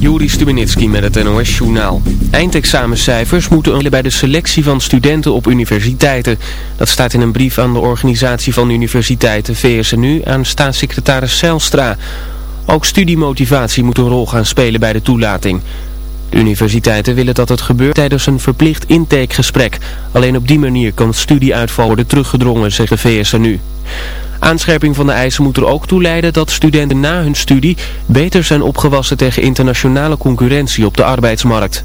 Juri Stubenitski met het NOS-journaal. Eindexamencijfers moeten bij de selectie van studenten op universiteiten. Dat staat in een brief aan de organisatie van universiteiten VSNU aan staatssecretaris Zijlstra. Ook studiemotivatie moet een rol gaan spelen bij de toelating. De universiteiten willen dat het gebeurt tijdens een verplicht intakegesprek. Alleen op die manier kan studieuitval worden teruggedrongen, zeggen VSNU. Aanscherping van de eisen moet er ook toe leiden dat studenten na hun studie beter zijn opgewassen tegen internationale concurrentie op de arbeidsmarkt.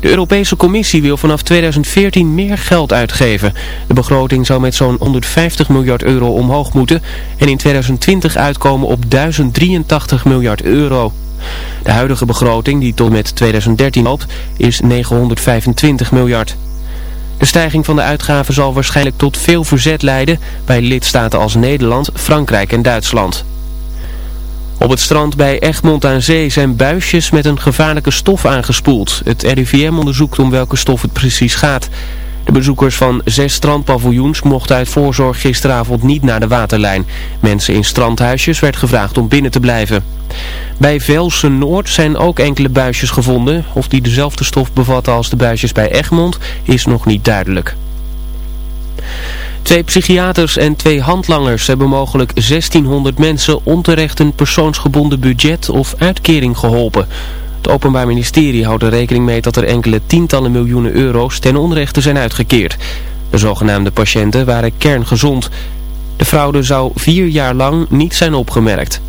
De Europese Commissie wil vanaf 2014 meer geld uitgeven. De begroting zou met zo'n 150 miljard euro omhoog moeten en in 2020 uitkomen op 1083 miljard euro. De huidige begroting, die tot met 2013 loopt, is 925 miljard. De stijging van de uitgaven zal waarschijnlijk tot veel verzet leiden bij lidstaten als Nederland, Frankrijk en Duitsland. Op het strand bij Egmond aan Zee zijn buisjes met een gevaarlijke stof aangespoeld. Het RIVM onderzoekt om welke stof het precies gaat. De bezoekers van zes strandpaviljoens mochten uit voorzorg gisteravond niet naar de waterlijn. Mensen in strandhuisjes werd gevraagd om binnen te blijven. Bij Velsen Noord zijn ook enkele buisjes gevonden. Of die dezelfde stof bevatten als de buisjes bij Egmond is nog niet duidelijk. Twee psychiaters en twee handlangers hebben mogelijk 1600 mensen onterecht een persoonsgebonden budget of uitkering geholpen. Het Openbaar Ministerie houdt er rekening mee dat er enkele tientallen miljoenen euro's ten onrechte zijn uitgekeerd. De zogenaamde patiënten waren kerngezond. De fraude zou vier jaar lang niet zijn opgemerkt.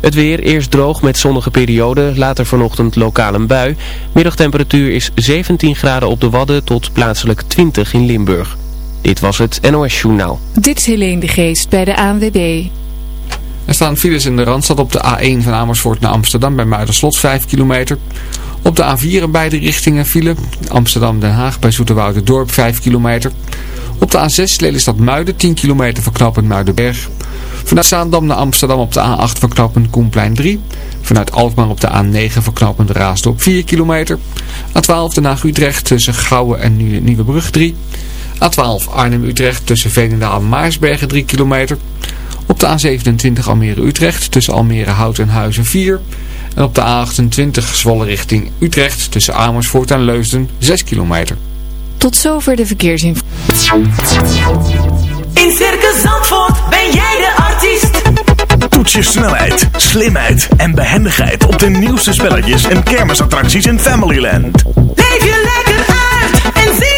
Het weer, eerst droog met zonnige periode, later vanochtend lokaal een bui. Middagtemperatuur is 17 graden op de Wadden tot plaatselijk 20 in Limburg. Dit was het NOS Journaal. Dit is Helene de Geest bij de ANWB. Er staan files in de Randstad op de A1 van Amersfoort naar Amsterdam bij Muiderslot 5 kilometer. Op de A4 in beide richtingen file. Amsterdam-Den Haag bij Dorp 5 kilometer. Op de A6 Lelystad Muiden 10 kilometer van knooppunt Muidenberg. Vanuit Zaandam naar Amsterdam op de A8 van knooppunt Koenplein 3. Vanuit Alkmaar op de A9 van knooppunt Raasdorp 4 kilometer. A12 Den Haag-Utrecht tussen Gouwen en Nieuwebrug 3. A12 Arnhem-Utrecht tussen Veenendaal en Maarsbergen 3 kilometer. Op de A27 Almere-Utrecht tussen Almere-Hout en Huizen 4. En op de A28 Zwolle richting Utrecht tussen Amersfoort en Leusden 6 kilometer. Tot zover de verkeersinformatie. In Circus Zandvoort ben jij de artiest. Toets je snelheid, slimheid en behendigheid op de nieuwste spelletjes en kermisattracties in Familyland. Leef je lekker uit en zie.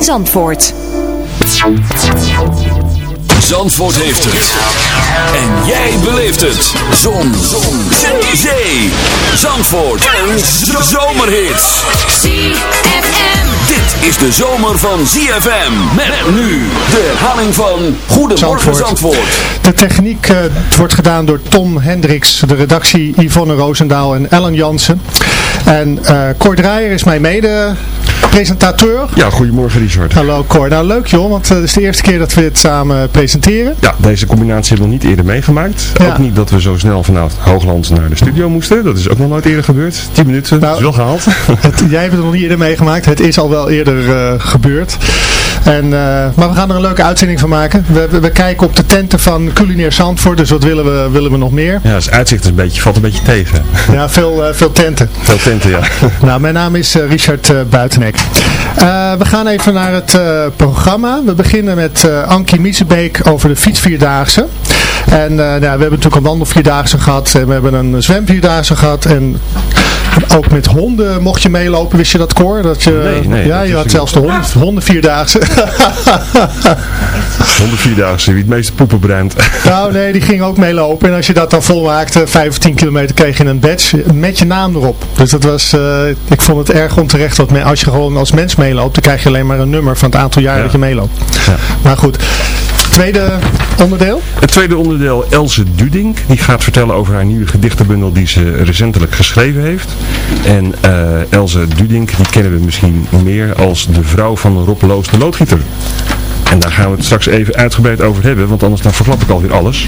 Zandvoort. Zandvoort heeft het. En jij beleeft het. Zon. Zon. Zee. Zee. Zandvoort. En zomerhits. ZFM. Dit is de zomer van ZFM. Met nu de herhaling van Goedemorgen Zandvoort. De techniek eh, wordt gedaan door Tom Hendricks, de redactie Yvonne Roosendaal en Ellen Jansen. En eh Cor Draaier is mijn mede presentateur. Ja, goedemorgen Richard. Hallo Cor. Nou leuk joh, want het is de eerste keer dat we dit samen presenteren. Ja, deze combinatie hebben we nog niet eerder meegemaakt. Ook niet dat we zo snel vanuit Hoogland naar de studio moesten. Dat is ook nog nooit eerder gebeurd. 10 minuten, nou, is wel gehaald. Het, jij hebt het nog niet eerder meegemaakt. Het is al wel eerder gebeurd. En, maar we gaan er een leuke uitzending van maken. We, we, kijken op de tenten van culinair Zandvoort, dus wat willen we, willen we nog meer? Ja, het uitzicht is een beetje, valt een beetje tegen. Ja, veel, veel tenten. Veel tenten, ja. nou, mijn naam is Richard uh, Buitenek. We gaan even naar het programma. We beginnen met Ankie Miezebeek over de fietsvierdaagse. En nou, we hebben natuurlijk een wandelvierdaagse gehad. En we hebben een zwemvierdaagse gehad. En ook met honden mocht je meelopen, wist je dat, Cor? Dat je, nee, nee, ja, je had zelfs de honden, hondenvierdaagse. hondenvierdaagse, wie het meeste poepen brengt. nou nee, die ging ook meelopen. En als je dat dan volmaakte, 5 of 10 kilometer, kreeg je een badge met je naam erop. Dus dat was, uh, ik vond het erg onterecht dat men, als je gewoon als mens meeloopt, dan krijg je alleen maar een nummer van het aantal jaar ja. dat je meeloopt. Ja. Maar goed, tweede onderdeel? Het tweede onderdeel, Else Duding. Die gaat vertellen over haar nieuwe gedichtenbundel die ze recentelijk geschreven heeft. En uh, Else Duding, die kennen we misschien meer als de vrouw van Rob Loos de loodgieter. En daar gaan we het straks even uitgebreid over hebben, want anders dan verklap ik alweer alles.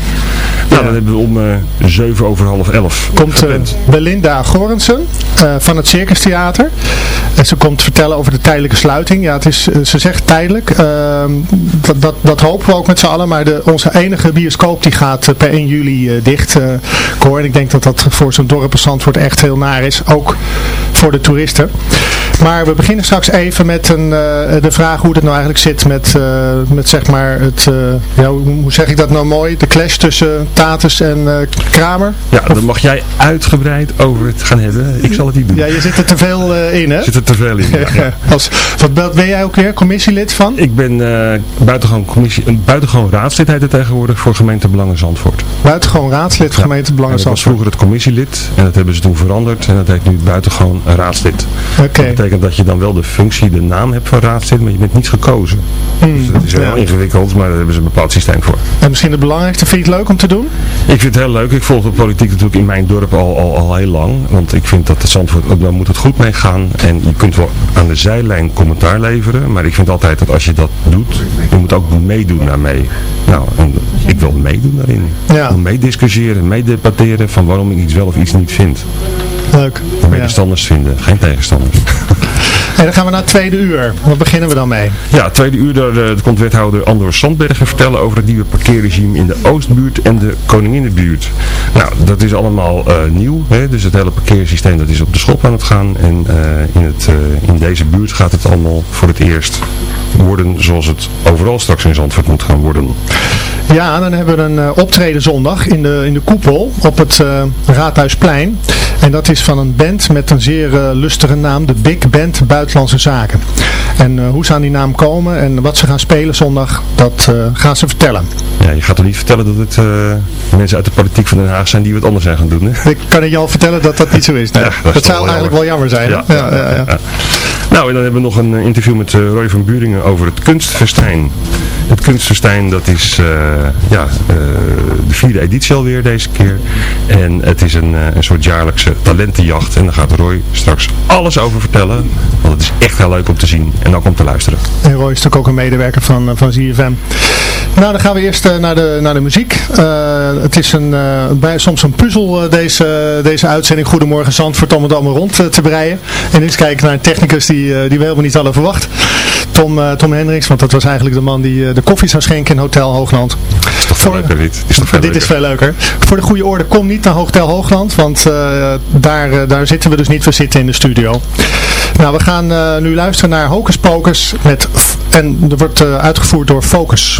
Nou, ja. dan hebben we om uh, 7 over half 11. Komt uh, Belinda Gorensen uh, van het Circus Theater. En ze komt vertellen over de tijdelijke sluiting. Ja, het is, ze zegt tijdelijk. Ehm, dat, dat, dat, hopen we ook met z'n allen. Maar de, onze enige bioscoop die gaat per 1 juli dicht. Cor. En ik denk dat dat voor zo'n dorp als Zandvoort echt heel naar is. Ook voor de toeristen. Maar we beginnen straks even met een, de vraag hoe het nou eigenlijk zit met met zeg maar het, uh, ja, hoe, zeg ik dat nou mooi, de clash tussen Tatus en Kramer? Ja, of... dan mag jij uitgebreid over het gaan hebben. Ik zal het niet doen. Ja, je zit er te veel in, hè? Zit er te veel in, ja. Als, wat ben jij ook weer, commissielid van? Ik ben buitengewoon, commissie, een buitengewoon raadslid heet het tegenwoordig voor gemeente Belangen Zandvoort. Buitengewoon raadslid ja. gemeente Belangen Zandvoort. Dat was vroeger het commissielid en dat hebben ze toen veranderd en dat heet nu buitengewoon raadslid. Okay. Dat betekent dat je dan wel de functie, de naam hebt van raadslid, maar je bent niet gekozen. Hmm. Dus dat is wel ingewikkeld, maar daar hebben ze een bepaald systeem voor. En misschien het belangrijkste, vind je het leuk om te doen? Ik vind het heel leuk. Ik volg de politiek natuurlijk in mijn dorp al, al, al heel lang. Want ik vind dat de Zandvoort, ook daar moet het goed mee gaan. En je kunt wel aan de zijlijn commentaar leveren. Maar ik vind altijd dat als je dat doet, je moet ook meedoen daarmee. Nou, en ik wil meedoen daarin. Ja. Meediscussiëren, meedebatteren van waarom ik iets wel of iets niet vind. Leuk. Medestanders ja. vinden, geen tegenstanders. En dan gaan we naar het tweede uur. Wat beginnen we dan mee? Ja, het tweede uur, daar, daar komt wethouder Andor Sandbergen vertellen over het nieuwe parkeerregime in de Oostbuurt en de Koninginnenbuurt. Nou, dat is allemaal uh, nieuw. Hè? Dus het hele parkeersysteem dat is op de schop aan het gaan. En uh, in, het, in deze buurt gaat het allemaal voor het eerst worden zoals het overal straks in Zandvoort moet gaan worden. Ja, dan hebben we een uh, optreden zondag in de, in de koepel op het uh, Raadhuisplein. En dat is van een band met een zeer uh, lustige naam, de Big Band Buitenlandse Zaken. En hoe ze aan die naam komen en wat ze gaan spelen zondag, dat gaan ze vertellen. Ja, je gaat toch niet vertellen dat het mensen uit de politiek van Den Haag zijn die wat anders zijn gaan doen, hè? Ik kan het je al vertellen dat dat niet zo is. Nee. Ja, dat, dat zou eigenlijk wel jammer zijn. Ja, ja, ja, Nou, en dan hebben we nog een interview met Roy van Buringen over het kunstfestijn. Het kunstfestijn, dat is uh, ja, uh, de vierde editie alweer deze keer. En het is een, uh, een soort jaarlijkse talentenjacht. En daar gaat Roy straks alles over vertellen. Want het is echt heel leuk om te zien en ook om te luisteren. En Roy is natuurlijk ook een medewerker van, van ZFM. Nou, dan gaan we eerst naar, de, naar de muziek. Het is een, bij, soms een puzzel deze, deze uitzending. Goedemorgen Zandvoort om het allemaal rond te breien. En eens kijken naar een technicus die, die we helemaal niet hadden verwacht. Tom, Tom Hendricks, want dat was eigenlijk de man die de koffie zou schenken in Hotel Hoogland. Is toch veel Voor, leuker dit? Is toch veel dit leuker. is veel leuker. Voor de goede orde, kom niet naar Hotel Hoogland, want daar, daar zitten we dus niet. We zitten in de studio. Nou, we gaan nu luisteren naar Hocus Pocus met, en er wordt uitgevoerd door Focus.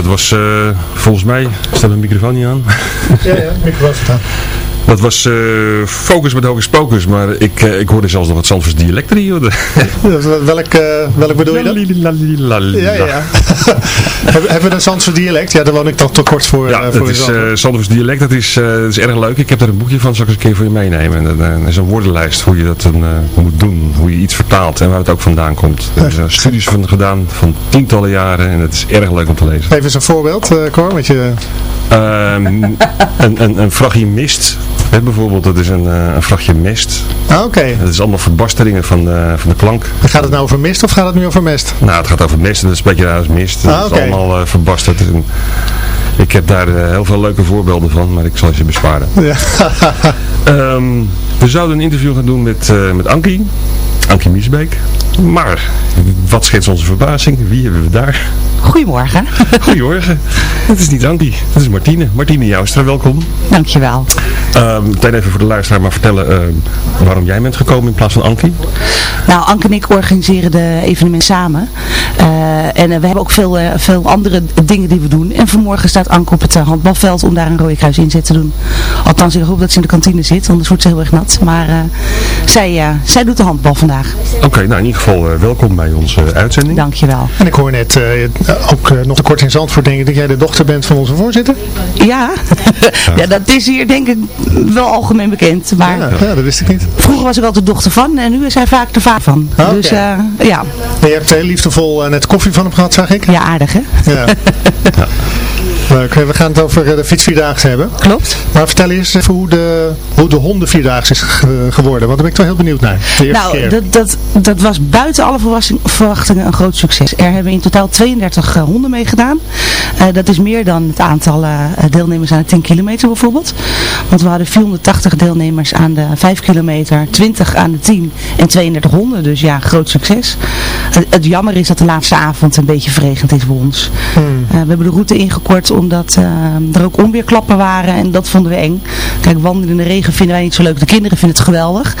Dat was eh, volgens mij... Staat mijn microfoon niet aan? Ja, ja, microfoon staan. Dat was eh, Focus met Hocus Pocus, maar ik, eh, ik hoorde zelfs nog het Zandvoors dialect erin. welk, welk bedoel je dan? Ja, ja. hebben, we een Zandse dialect? Ja, daar woon ik toch te kort voor. Ja, eh, voor dat is Zandvoort. Zandvoors dialect, dat is, eh, dat is erg leuk. Ik heb daar een boekje van, zal ik eens een keer voor je meenemen. En dat is een woordenlijst, hoe je dat dan, moet doen, hoe je iets vertaalt en waar het ook vandaan komt. Er zijn studies van gedaan van tientallen jaren en het is erg leuk om te lezen. Even eens een voorbeeld, Cor, want je... Ehm, een, een, een vrachtje mist, hè, bijvoorbeeld, dat is een, eh, een vrachtje mest. Ah, oké. Dat is allemaal verbasteringen van de, van de klank. Gaat het nou over mist of gaat het nu over mest? Nou, het gaat over mist en dat is een beetje raar als mist. Dat Ah, is oké. allemaal verbasterd. En ik heb daar eh, heel veel leuke voorbeelden van, maar ik zal je besparen. Ja. Ehm, we zouden een interview gaan doen met, eh, met Ankie. Ankie Miesbeek. Maar, wat schetst onze verbazing? Wie hebben we daar? Goedemorgen. Goedemorgen. Het is niet Ankie, het is Martine. Martine Joustra, welkom. Dankjewel. Ehm meteen even voor de luisteraar maar vertellen ehm, waarom jij bent gekomen in plaats van Ankie. Nou, Anke en ik organiseren de evenement samen. Eh, en eh, we hebben ook veel, eh, veel andere dingen die we doen. En vanmorgen staat Anke op het handbalveld om daar een rode kruis inzet te doen. Althans, ik hoop dat ze in de kantine zit, anders wordt ze heel erg nat. Maar zij, zij doet de handbal vandaag. Oké, nou in ieder geval eh, welkom bij onze uitzending. Dankjewel. En ik hoor net eh, ook eh, nog te kort in Zandvoort denken dat jij de dochter bent van onze voorzitter. Ja, ja dat is hier denk ik wel algemeen bekend. Maar Ja, ja, dat wist ik niet. vroeger was ik altijd de dochter van en nu is hij vaak de vader van. Ah, oké. Dus eh, ja. En je hebt heel liefdevol eh, net koffie van hem gehad, zag ik. ja, aardig hè? Ja. Leuk. We gaan het over eh, de fietsvierdaagse hebben. Klopt. Maar vertel eens even hoe de, hoe de hondenvierdaagse is ge- geworden. Want daar ben ik toch heel benieuwd naar. De eerste Nou, keer. dat, dat, dat was buiten alle verwachtingen een groot succes. Er hebben in totaal 32 eh, honden meegedaan. Eh, dat is meer dan het aantal deelnemers aan de 10 kilometer bijvoorbeeld. Want we hadden 480 deelnemers aan de 5 kilometer, 20 aan de 10 en 32 honden. Dus ja, groot succes. Het, jammer is dat de laatste avond een beetje verregend is voor ons. Hmm. We hebben de route ingekort omdat eh, er ook onweerklappen waren en dat vonden we eng. Kijk, wandelen in de regen vinden wij niet zo leuk. De kinderen vinden het geweldig.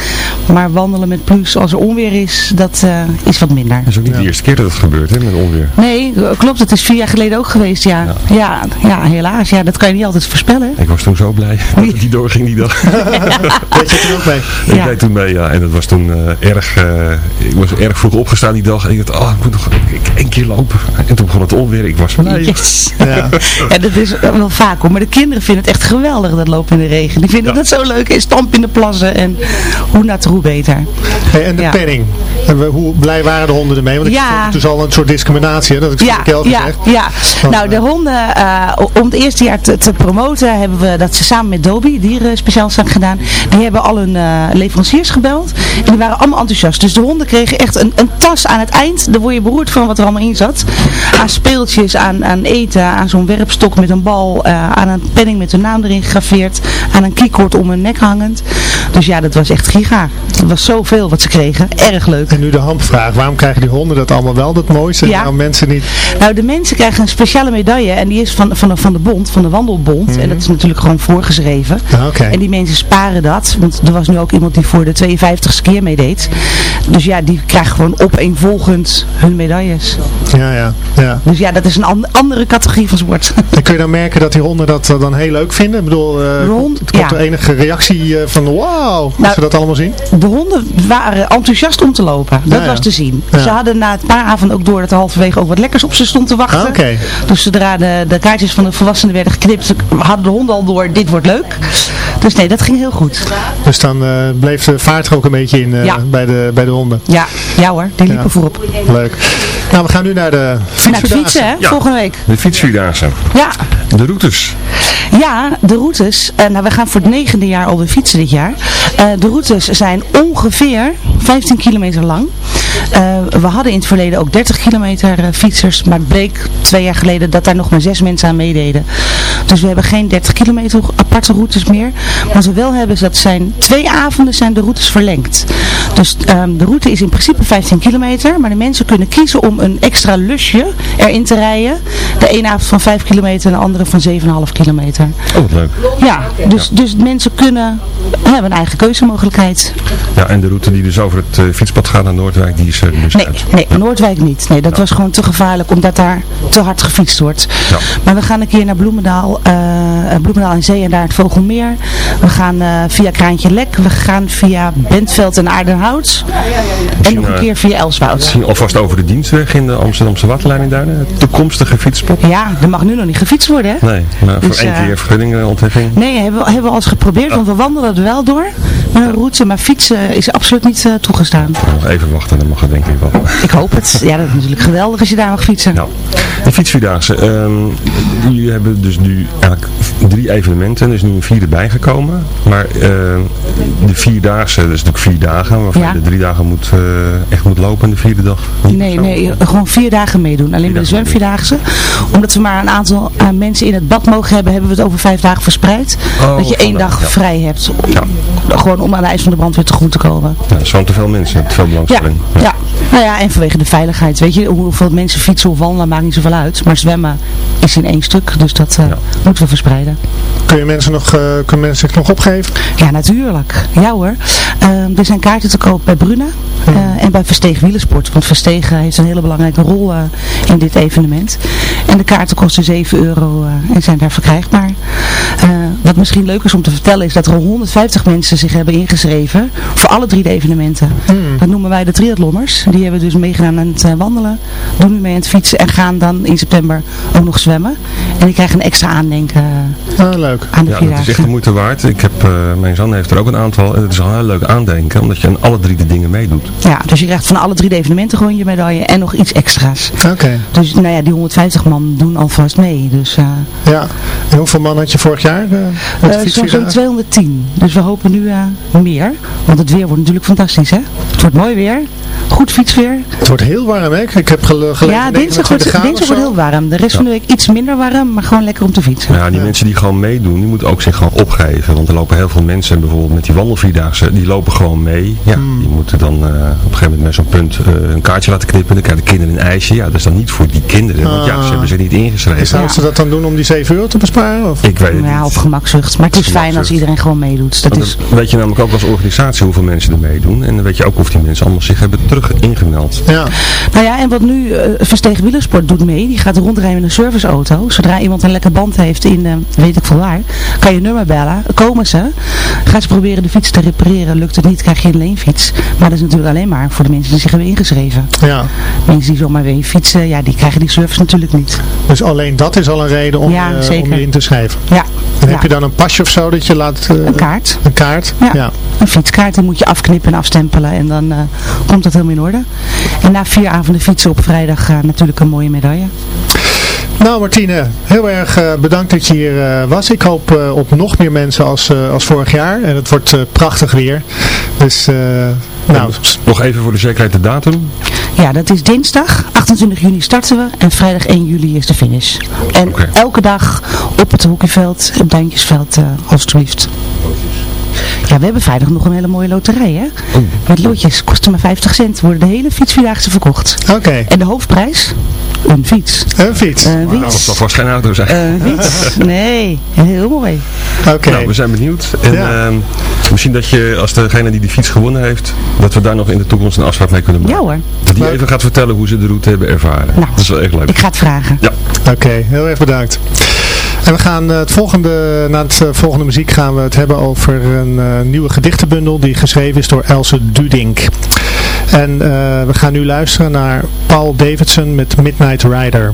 Maar wandelen met plus als er onweer is, dat eh, is wat minder. Dat is ook niet de eerste keer dat het gebeurt, hè, met onweer. Nee, klopt. Het is vier jaar geleden ook geweest, ja. Ja, ja, helaas. Ja, dat kan je niet altijd voorspellen. Ik was toen zo blij dat het niet doorging die dag. Weet je er ook mee? Ik Ja. deed toen mee, ja. En dat was toen eh, erg, eh, ik was erg vroeg opgestaan die dag. En ik dacht, oh, ik moet nog ik, één keer lopen. En toen begon het onweer. Ik was blij. Yes. Ja. Ja, dat is wel vaak hoor. Maar de kinderen vinden het echt geweldig dat lopen in de regen. Die vinden Ja. dat zo leuk. En stamp in de plassen. En hoe natter, beter. Hey, en de Ja. penning. En we- hoe blij waren de honden ermee? Want ik Ja. vond het dus al een soort discriminatie. Hè, dat ik Ja, al ja, gezegd. ja. Want, Nou, de eh, honden, eh, om het eerste jaar te, te promoten, hebben we dat ze samen met Dobie, dieren speciaalzaak gedaan. Die hebben al hun eh, leveranciers gebeld. En die waren allemaal enthousiast. Dus de honden kregen echt een, een tas aan het eind. Daar word je beroerd van wat er allemaal in zat. Aan speeltjes, aan, aan eten, aan zo'n werpstok met een bal, aan een penning met hun naam erin gegraveerd, aan een keycord om hun nek hangend. Dus ja, dat was echt giga. Het was zoveel wat ze kregen. Erg leuk. En nu de hamvraag. Waarom krijgen die honden dat allemaal wel, dat mooiste? En Ja. waarom mensen niet? Nou, de mensen krijgen een speciale medaille en die is van, van, de, van de bond, van de wandelbond. En dat is natuurlijk gewoon voorgeschreven. Ah. En die mensen sparen dat, want er was nu ook iemand die voor de 52ste keer meedeed. Dus ja, die krijgen gewoon opeenvolgend hun medailles. Ja, ja, ja. Dus ja, dat is een an- andere categorie van sport. En kun je dan merken dat die honden dat eh, dan heel leuk vinden? Ik bedoel, eh, De hond- komt, ja. er enige reactie eh, van wow, als Nou, ze dat allemaal zien? De honden waren enthousiast om te lopen. Dat Ja, ja. was te zien. Ja. Ze hadden na een paar avonden ook door dat er halverwege ook wat lekkers op ze stond te wachten. Ah, oké. Dus zodra de, de kaartjes van de volwassenen werden geknipt, hadden de honden al door, dit wordt leuk. Dus nee, dat ging heel goed. Dus dan eh, bleef de vaart ook een beetje in eh, bij, de, bij de honden. Ja, ja hoor, die liepen voorop. Leuk. Nou, we gaan nu naar de Naar fietsen, hè, Ja. volgende week. De fietsvierdaagse. Ja, De routes. ja de routes. eh, nou, we gaan voor het negende jaar alweer fietsen dit jaar. Eh, de routes zijn ongeveer 15 kilometer lang. Eh, we hadden in het verleden ook 30 kilometer eh, fietsers, maar het bleek twee jaar geleden dat daar nog maar zes mensen aan meededen. Dus we hebben geen 30 kilometer aparte routes meer. Maar wat we wel hebben is dat zijn twee avonden zijn de routes verlengd. Dus ehm, de route is in principe 15 kilometer, maar de mensen kunnen kiezen om een extra lusje erin te rijden. De ene avond van 5 kilometer en de andere van 7,5 kilometer. Oh, wat leuk. Ja, dus, dus mensen kunnen hebben een eigen keuzemogelijkheid. Ja, en de route die dus over het eh, fietspad gaat naar Noordwijk, die is er dus Nee, uit. nee Noordwijk niet. Nee, dat was gewoon te gevaarlijk omdat daar te hard gefietst wordt. Ja. Maar we gaan een keer naar Bloemendaal, eh, Bloemendaal en Zee en daar het Vogelmeer. We gaan eh, via Kraantje Lek. We gaan via Bentveld en Aardenhout. En nog een eh, keer via Elswoud. Misschien alvast over de dienstweg in de Amsterdamse waterlijn in Duinen. Toekomstige fietspad. Ja, er mag nu nog niet gefietst worden, hè? Nee, maar voor Dus, één eh, keer vergunningontwikkeling. Nee, hebben we, hebben we al eens geprobeerd, want we wandelen er wel door met een route, maar fietsen is absoluut niet eh, toegestaan. Nog even wachten, dan denk ik wel. Ik hoop het. Ja, dat is natuurlijk geweldig als je daar mag fietsen. Ja. De fietsvierdaagse. ehm jullie hebben dus nu eigenlijk drie evenementen. Er is nu een vierde bijgekomen. Maar ehm, de vierdaagse, dat is natuurlijk vier dagen. Waarvan Ja. je de drie dagen moet, eh, echt moet lopen en de vierde dag. Nee, Zo. nee, gewoon vier dagen meedoen. Alleen bij de zwemvierdaagse. Omdat we maar een aantal eh, mensen in het bad mogen hebben, hebben we het over vijf dagen verspreid. Oh, dat je één dag ja. vrij hebt. Ja. Gewoon om aan de ijs van de brandweer tegemoet te komen. Ja, zijn te veel mensen, te veel belangstelling. ja. Nou ja, en vanwege de veiligheid. Weet je, hoeveel mensen fietsen of wandelen maakt niet zoveel uit. Maar zwemmen is in één stuk. Dus dat eh, moeten we verspreiden. Kun je mensen nog, eh, kunnen mensen zich nog opgeven? Ja, natuurlijk. Ja hoor. Ehm, er zijn kaarten te koop bij Bruna eh, en bij Versteeg Wielersport. Want Versteeg heeft een hele belangrijke rol in dit evenement. En de kaarten kosten 7 euro en zijn daar verkrijgbaar. Wat misschien leuk is om te vertellen is dat er al 150 mensen zich hebben ingeschreven voor alle drie de evenementen. Dat noemen wij de triathlonners. Die hebben dus meegedaan aan het eh, wandelen, doen nu mee aan het fietsen en gaan dan in september ook nog zwemmen. En die krijgen een extra aandenken eh, Ah, leuk. aan de Ja, dat is echt de moeite waard. Ik heb, eh, mijn zoon heeft er ook een aantal. En het is al een heel leuk aandenken, omdat je aan alle drie de dingen meedoet. Ja, dus je krijgt van alle drie de evenementen gewoon je medaille en nog iets extra's. Oké. Dus nou ja, die 150 man doen alvast mee. Dus eh Ja. En hoeveel man had je vorig jaar? Zo'n fietsvierdaagse? zo'n 210. Dus we hopen nu eh, meer. Want het weer wordt natuurlijk fantastisch, hè? Het wordt mooi weer. Goed fietsweer. Het wordt heel warm, hè? Ik heb gele- gelezen Ja, dinsdag 29 wordt, dinsdag wordt heel warm. De rest van de week iets minder warm, maar gewoon lekker om te fietsen. Ja, die mensen die gewoon meedoen, die moeten ook zich gewoon opgeven. Want er lopen heel veel mensen, bijvoorbeeld met die wandelvierdaagse, die lopen gewoon mee. Ja, die moeten dan eh, op een gegeven moment met zo'n punt eh, een kaartje laten knippen. Dan krijgen de kinderen een ijsje. Ja, dat is dan niet voor die kinderen. Want ja, Ah. ze hebben ze niet ingeschreven. En zouden ze dat dan doen om die 7 euro te besparen? Of? Ik weet het Ja, niet. op gemakzucht. Maar het is fijn als iedereen gewoon meedoet. Dat is, weet je namelijk ook als organisatie hoeveel mensen er meedoen. En dan weet je ook of die mensen allemaal zich hebben terug ingemeld. Ja. Nou ja, en wat nu eh Verstegen Wielersport doet mee, die gaat rondrijden met een serviceauto. Zodra iemand een lekker band heeft in, eh, weet ik veel waar, kan je nummer bellen. Komen ze, gaan ze proberen de fiets te repareren. Lukt het niet, krijg je een leenfiets. Maar dat is natuurlijk alleen maar voor de mensen die zich hebben ingeschreven. ja. Mensen die zomaar weer fietsen, ja, die krijgen die service natuurlijk niet. Dus alleen dat is al een reden om, Ja, eh, om je in te schrijven. Ja, En ja. heb je dan een pasje of zo dat je laat... eh, een kaart. Een kaart? Ja. ja. Een fietskaart, die moet je afknippen en afstempelen en dan eh, komt dat helemaal in orde. En na vier avonden fietsen op vrijdag eh, natuurlijk een mooie medaille. Nou Martine, heel erg eh, bedankt dat je hier eh, was. Ik hoop eh, op nog meer mensen als, eh, als vorig jaar. En het wordt eh, prachtig weer. Dus eh, nou, Nog even voor de zekerheid de datum. Ja, dat is dinsdag, 28 juni starten we en vrijdag 1 juli is de finish. En elke dag op het hockeyveld, op Duintjesveld, eh alstublieft. Ja, we hebben vrijdag nog een hele mooie loterij, hè? Oh. Met loodjes, kosten maar 50 cent, worden de hele fietsvierdaagse verkocht. oké. En de hoofdprijs? Een fiets. Een fiets. Een Nou, dat fiets. zal vast geen auto zijn. Een fiets. Nee, heel mooi. Oké. Nou, we zijn benieuwd. En Ja. ehm, misschien dat je, als degene die de fiets gewonnen heeft, dat we daar nog in de toekomst een afspraak mee kunnen maken. Ja hoor, Dat die even gaat vertellen hoe ze de route hebben ervaren. Nou, dat is wel echt leuk. ik ga het vragen. Ja. Oké, heel erg bedankt. En we gaan eh, het volgende, na het eh, volgende muziek gaan we het hebben over een eh, nieuwe gedichtenbundel die geschreven is door Else Dudink. En eh, we gaan nu luisteren naar Paul Davidson met Midnight Rider.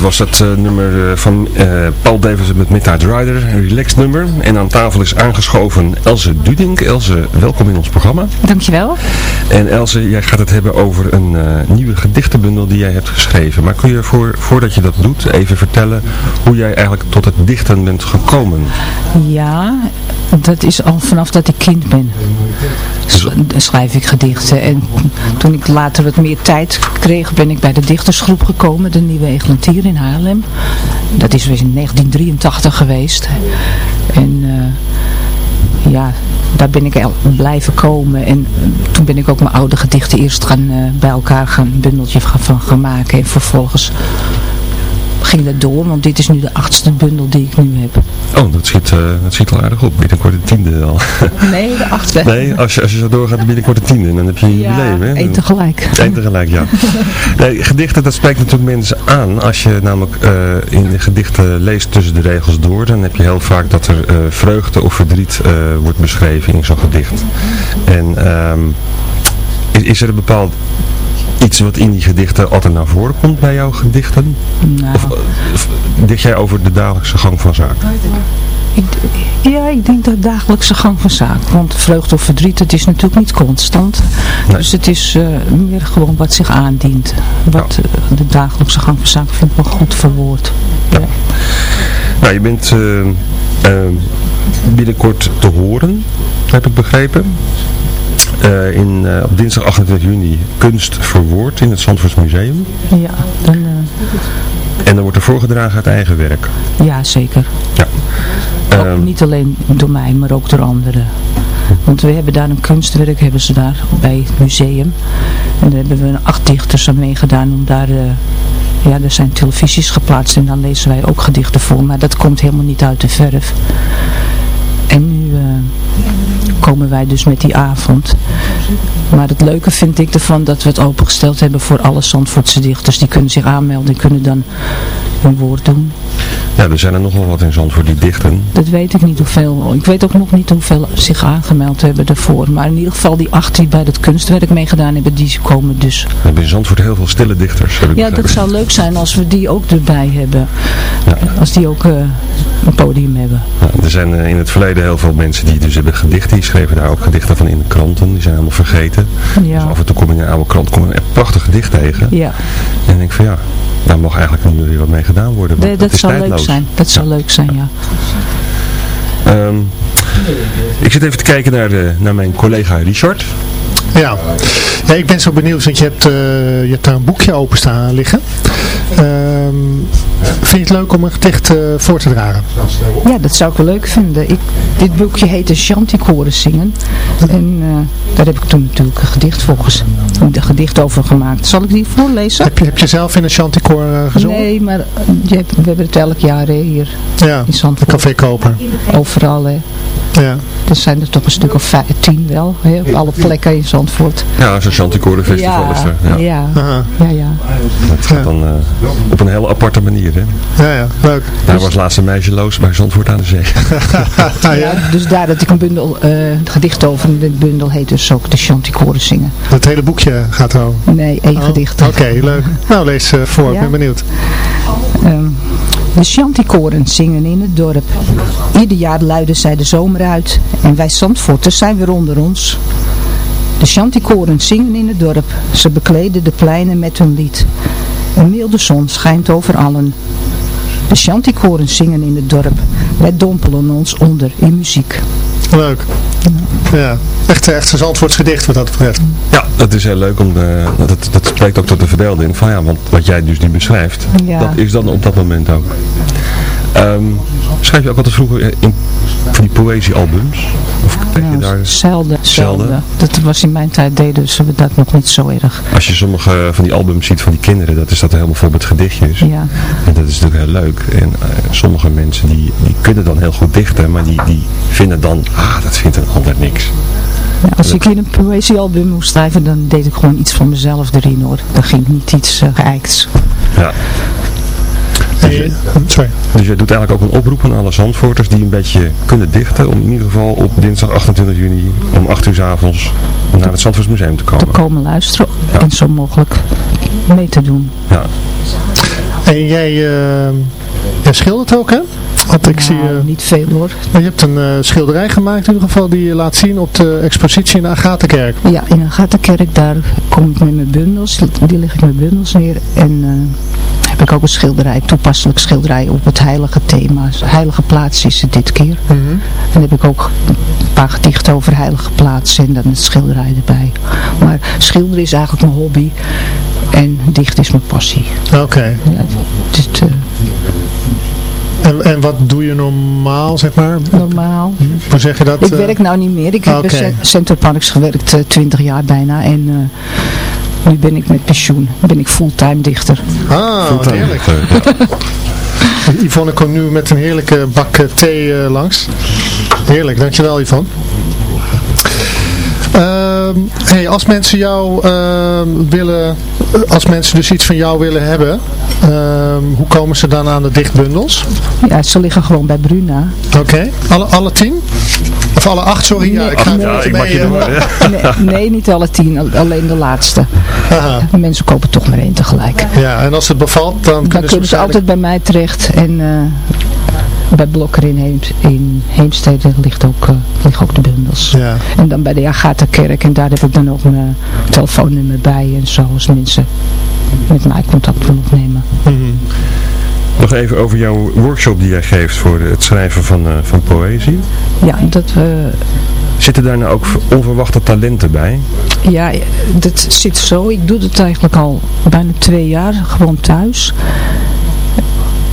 Was het eh, nummer eh, van eh, Paul Davidson met Midnight Rider, een relaxed nummer. En aan tafel is aangeschoven Else Dudink. Else, welkom in ons programma. Dankjewel. En Else, jij gaat het hebben over een nieuwe gedichtenbundel die jij hebt geschreven. Maar kun je voor, voordat je dat doet even vertellen hoe jij eigenlijk tot het dichten bent gekomen? Ja, dat is al vanaf dat ik kind ben. schrijf ik gedichten. En toen ik later wat meer tijd kreeg, ben ik bij de dichtersgroep gekomen, de Nieuwe Eglantier in Haarlem. Dat is weer in 1983 geweest. En uh, ja, daar ben ik blijven komen. En toen ben ik ook mijn oude gedichten eerst gaan, uh, bij elkaar gaan bundeltje van gaan maken. En vervolgens ging dat door, want dit is nu de achtste bundel die ik nu heb. Oh, dat schiet, uh, dat schiet al aardig op. Binnenkort de tiende al. Nee, de achtste. Nee, als je, als je zo doorgaat, binnenkort de tiende. Dan heb je een ja, jubileum, hè? één tegelijk. Eén tegelijk, ja. nee, gedichten, dat spreekt natuurlijk mensen aan. Als je namelijk uh, in de gedichten leest tussen de regels door, dan heb je heel vaak dat er uh, vreugde of verdriet wordt beschreven in zo'n gedicht. En um, is, is er een bepaald iets wat in die gedichten altijd naar voren komt bij jouw gedichten? Nou. Of, of, dicht jij over de dagelijkse gang van zaken? Ik, ja, ik denk de dagelijkse gang van zaken. Want vreugde of verdriet, het is natuurlijk niet constant. Dus het is uh, meer gewoon wat zich aandient. Wat uh, de dagelijkse gang van zaken vind ik wel goed verwoord. Ja. ja. Nou, je bent uh, binnenkort te horen, heb ik begrepen. Uh, in, uh, op dinsdag 28 juni kunst verwoord in het Zandvoorts Museum. Ja, dan, uh... En dan wordt er voorgedragen uit eigen werk. Ja, zeker. Ja. Ook ehm, niet alleen door mij, maar ook door anderen. Want we hebben daar een kunstwerk, hebben ze daar bij het museum. En daar hebben we acht dichters aan meegedaan om daar... ja, er zijn televisies geplaatst en dan lezen wij ook gedichten voor. Maar dat komt helemaal niet uit de verf. En nu komen wij dus met die avond. Maar het leuke vind ik ervan dat we het opengesteld hebben voor alle Zandvoortse dichters. Die kunnen zich aanmelden en kunnen dan hun woord doen. Ja, er zijn er nogal wat in Zandvoort die dichten. Dat weet ik niet hoeveel. Ik weet ook nog niet hoeveel zich aangemeld hebben daarvoor. Maar in ieder geval die acht die bij dat kunstwerk meegedaan hebben, die komen dus. We hebben in Zandvoort heel veel stille dichters. ja, dat zou leuk zijn als we die ook erbij hebben. Ja. Als die ook uh, een podium hebben. Ja, er zijn uh, in het verleden heel veel mensen die dus hebben gedicht. Die schreven daar ook gedichten van in de kranten. Die zijn helemaal vergeten. Ja. Dus af en toe kom je in een oude krant kom je een prachtig gedicht tegen. Ja. En ik denk van ja, daar mag eigenlijk nu weer wat mee gedaan worden. Nee, dat, zou leuk zijn. Dat zou leuk zijn, ja. Um, ik zit even te kijken naar, de, naar mijn collega Richard. Ja. ja, ik ben zo benieuwd, want je hebt, uh, je hebt daar een boekje openstaan liggen. Um, vind je het leuk om een gedicht uh, voor te dragen? Ja, dat zou ik wel leuk vinden. Ik, dit boekje heette Chanticoren zingen. En uh, daar heb ik toen natuurlijk een gedicht volgens een gedicht over gemaakt. Zal ik die voorlezen? Heb je, heb je zelf in een chanticoor gezongen? Nee, maar je hebt, we hebben het elk jaar hè, hier ja, in Zandvoort. Café Koper. Overal hè. Ja. Er zijn er toch een stuk of vijf, tien wel, hè, op alle plekken in Zandvoort. Ja, zo'n Chanticorenfestival ja, is er. Ja, ja, ja. ja, Dat gaat dan uh, op een hele aparte manier, hè? Ja, ja, leuk. Daar dus... was laatste meisjeloos bij Zandvoort aan de zee. ja, dus daar dat ik een bundel, uh, gedicht over, de bundel heet dus ook de Chanticoren zingen. Het hele boekje gaat er Nee, één oh, gedicht. Oké, leuk. Nou, lees uh, voor, ik ben benieuwd. Um, de Chanticoren zingen in het dorp. Ieder jaar luiden zij de zomer uit. En wij Zandvoorters zijn weer onder ons. De Chanticoren zingen in het dorp. Ze bekleden de pleinen met hun lied. Een milde zon schijnt over allen. De Chanticoren zingen in het dorp. Wij dompelen ons onder in muziek. Leuk. Ja, echt, echt een Zandvoorts gedicht wat dat betreft. Ja, dat is heel leuk. Om de, dat, dat spreekt ook tot de verbeelding van ja, want wat jij dus nu beschrijft, ja. dat is dan op dat moment ook. Um, schrijf je ook altijd vroeger in, voor die poëziealbums? Of nou, je daar... zelden, zelden. Dat was in mijn tijd deden ze dat nog niet zo erg. Als je sommige van die albums ziet van die kinderen, dat is dat helemaal vol met gedichtjes. Ja. En dat is natuurlijk heel leuk. En uh, sommige mensen die, die kunnen dan heel goed dichten, maar die, die vinden dan, ah, dat vindt een ander niks. Ja, als ik in een poëziealbum moest schrijven, dan deed ik gewoon iets van mezelf erin hoor. Dan ging niet iets uh, geëikt. Ja. Dus, je, dus je doet eigenlijk ook een oproep aan alle Zandvoorters die een beetje kunnen dichten. Om in ieder geval op dinsdag 28 juni om 8 uur s avonds naar het Zandvoortsmuseum te komen. Te komen luisteren en zo mogelijk mee te doen. Ja. En jij, uh, jij schildert ook, hè? Want ik zie... Uh, niet veel hoor. Je hebt een uh, schilderij gemaakt in ieder geval die je laat zien op de expositie in de Agatenkerk. Ja, in de Agatenkerk daar kom ik met mijn bundels, die leg ik mijn bundels neer en heb ik ook een schilderij, toepasselijk schilderij op het heilige thema. Heilige plaats is het dit keer. Mm En dan heb ik ook een paar gedichten over heilige plaatsen en dan het schilderij erbij. Maar schilderen is eigenlijk mijn hobby en dicht is mijn passie. Oké. Ja, en, en wat doe je normaal, zeg maar? Normaal? Hoe zeg je dat? Ik werk nou niet meer. Ik heb okay. bij Center Parks gewerkt, uh, 20 jaar bijna. En uh, nu ben ik met pensioen. Ben ik fulltime dichter. Ah, wat heerlijk. Yvonne komt nu met een heerlijke bak thee uh, langs. Heerlijk, dankjewel Yvonne. Uh, hey, als mensen jou uh, willen, als mensen dus iets van jou willen hebben, uh, hoe komen ze dan aan de dichtbundels? Ja, ze liggen gewoon bij Bruna. Oké, okay. alle, alle tien? Of alle acht, sorry. Nee, ja, ik ga nee, ja, ik mag je door, nee, nee, niet alle tien, alleen de laatste. Aha. Mensen kopen toch maar één tegelijk. Ja, en als het bevalt, dan, dan kunnen ze, kunnen ze altijd bij mij terecht en bij Blokker in, Heems, in Heemstede ligt ook, uh, liggen ook de bundels. Ja. En dan bij de Agatha-kerk. En daar heb ik dan ook mijn telefoonnummer bij. En zo als mensen met mij contact willen opnemen. Mm -hmm. Nog even over jouw workshop die jij geeft voor het schrijven van, uh, van poëzie. Ja, dat we... Zitten daar nou ook onverwachte talenten bij? Ja, dat zit zo. Ik doe het eigenlijk al bijna twee jaar gewoon thuis.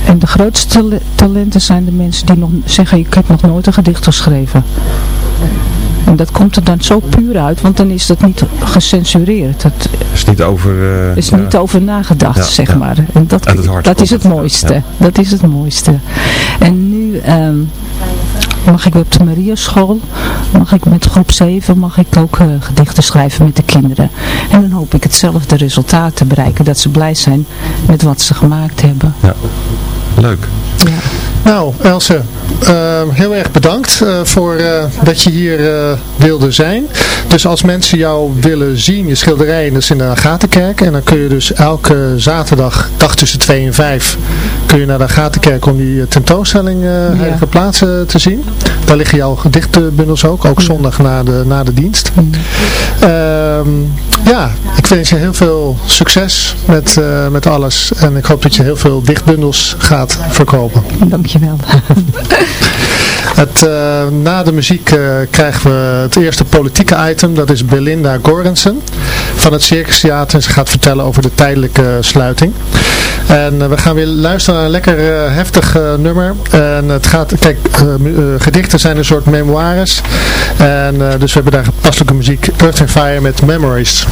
En de grootste talenten zijn de mensen die nog zeggen, ik heb nog nooit een gedicht geschreven. En dat komt er dan zo puur uit, want dan is dat niet gecensureerd. Dat is niet over, uh, is ja. niet over nagedacht, ja, zeg ja. maar. En dat, het dat is het mooiste. Dat is het mooiste. En nu um, mag ik op de Maria School, mag ik met groep 7, mag ik ook uh, gedichten schrijven met de kinderen. En dan hoop ik hetzelfde resultaat te bereiken, dat ze blij zijn met wat ze gemaakt hebben. Ja. Leuk. Ja. Nou, Else, uh, heel erg bedankt uh, voor uh, dat je hier wilde zijn. Dus als mensen jou willen zien, je schilderijen, dat is in de Agatenkerk. En dan kun je dus elke zaterdag, dag tussen 2 en 5, kun je naar de Agatenkerk om die tentoonstelling Heilige ja. Plaatsen te zien. Daar liggen jouw gedichtenbundels ook, ook zondag na de, na de dienst. Mm. ja, ik wens je heel veel succes met, met alles. En ik hoop dat je heel veel dichtbundels gaat verkopen. Dankjewel. Het, uh, na de muziek uh, krijgen we het eerste politieke item. Dat is Belinda Gorensen van het Circus Theater. En ze gaat vertellen over de tijdelijke sluiting. En uh, we gaan weer luisteren lekker heftig nummer. En het gaat, kijk, gedichten zijn een soort memoires. En dus we hebben daar passelijke muziek. Earth and Fire met Memories.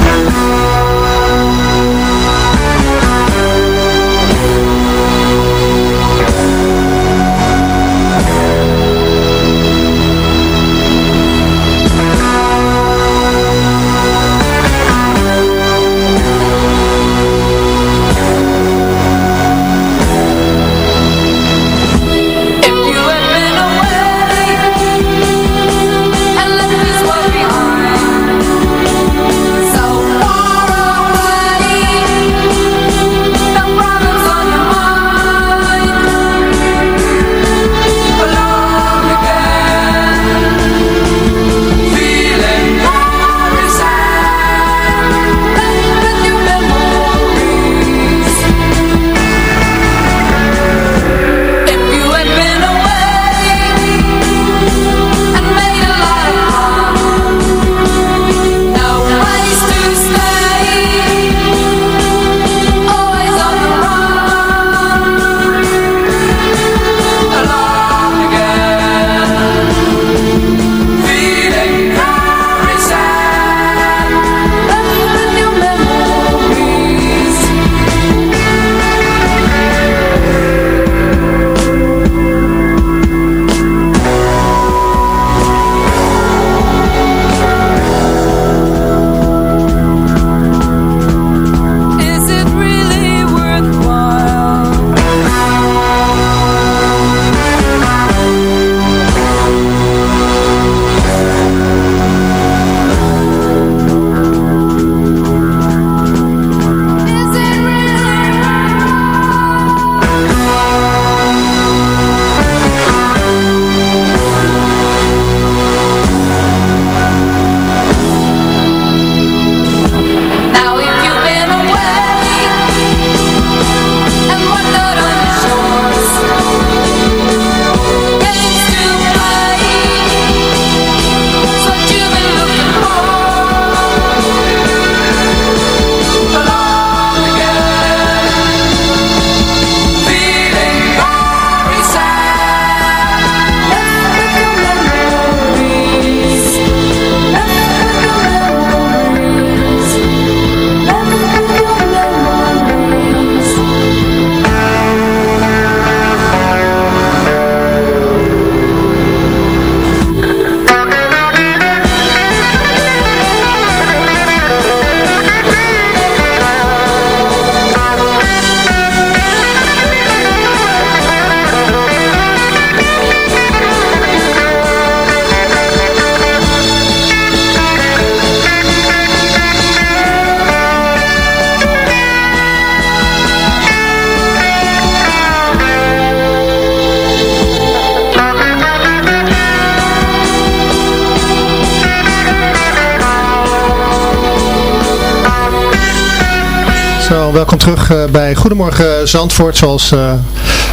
Welkom terug eh, bij Goedemorgen Zandvoort. Zoals we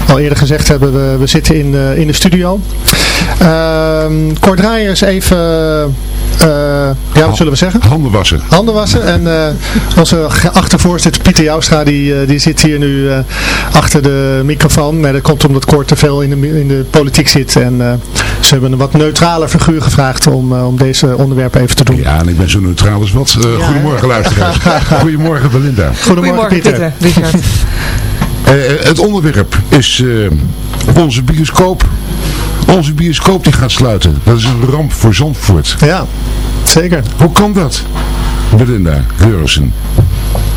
al eerder gezegd hebben, we, we zitten in, in de studio. Uh, Cor Draaiers even ja, wat zullen we zeggen? Handen wassen. Handen wassen. En uh, onze achtervoorzitter Pieter Joustra, die, uh, die zit hier nu achter de microfoon. Maar dat komt omdat Cor te veel in de, in de politiek zit. En ze hebben een wat neutrale figuur gevraagd om, om deze onderwerpen even te doen. Ja, en ik ben zo neutraal als wat. Ja, goedemorgen luisteraars. goedemorgen Belinda. Goedemorgen, Pieter. Pieter. het onderwerp is onze bioscoop onze bioscoop die gaat sluiten. Dat is een ramp voor Zandvoort. Ja, zeker. Hoe kan dat? Belinda Geurissen.